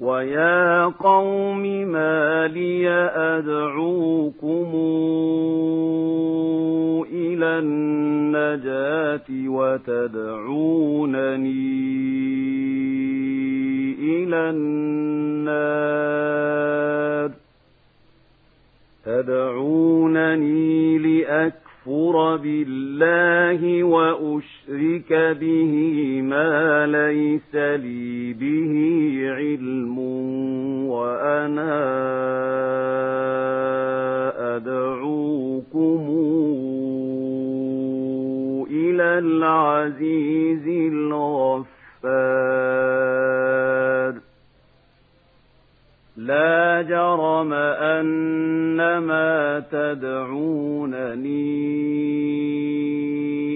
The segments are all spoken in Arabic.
ويا قوم ما لي أدعوكم إلى النجاة وتدعونني إلى النار تدعونني لأكفر بالله وأشرك به ما ليس لي به علم وأنا أدعوكم إلى العزيز الغفار. لا جرم أن ما تدعونني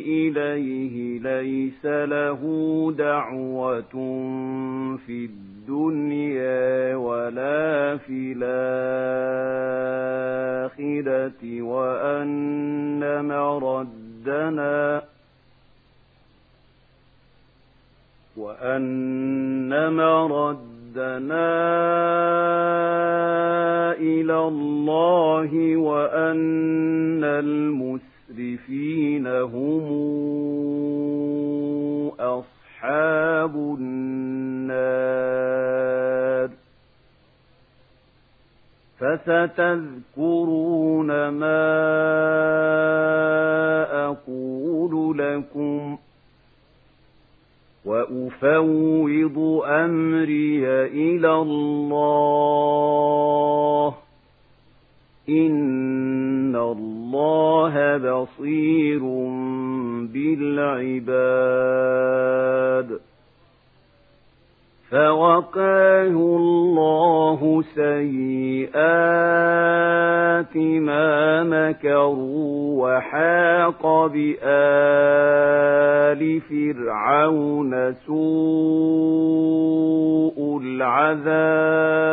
إليه ليس له دعوة في الدنيا ولا في الآخرة وأن مردنا إلى الله وأن المسرفين فستذكرون ما أقول لكم وأفوض أمري إلى الله إن الله بصير بالعباد فوقاه الله ما مكروا وحاق بآل فرعون سوء العذاب.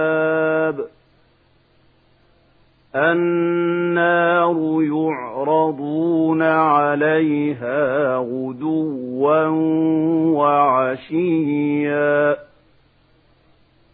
النار يعرضون عليها غدوا وعشيا.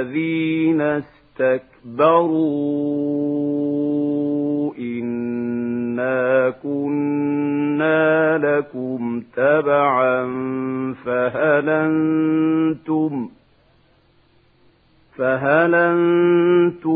للذين استكبروا إنا كنا لكم تبعا فهل أنتم فهل أنتم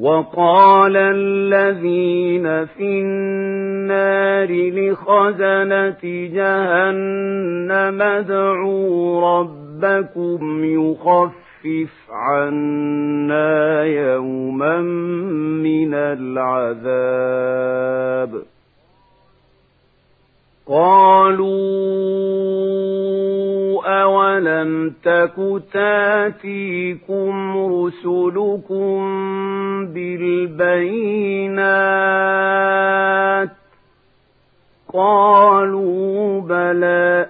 وقال الذين في النار لخزنة جهنم ادعوا ربكم يخفف عنا يوما من العذاب. قالوا أولم تك تاتيكم رسلكم بالبينات قالوا بلى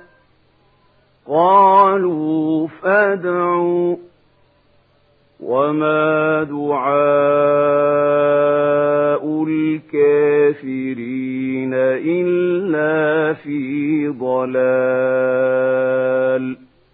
قالوا فادعوا وما دعاء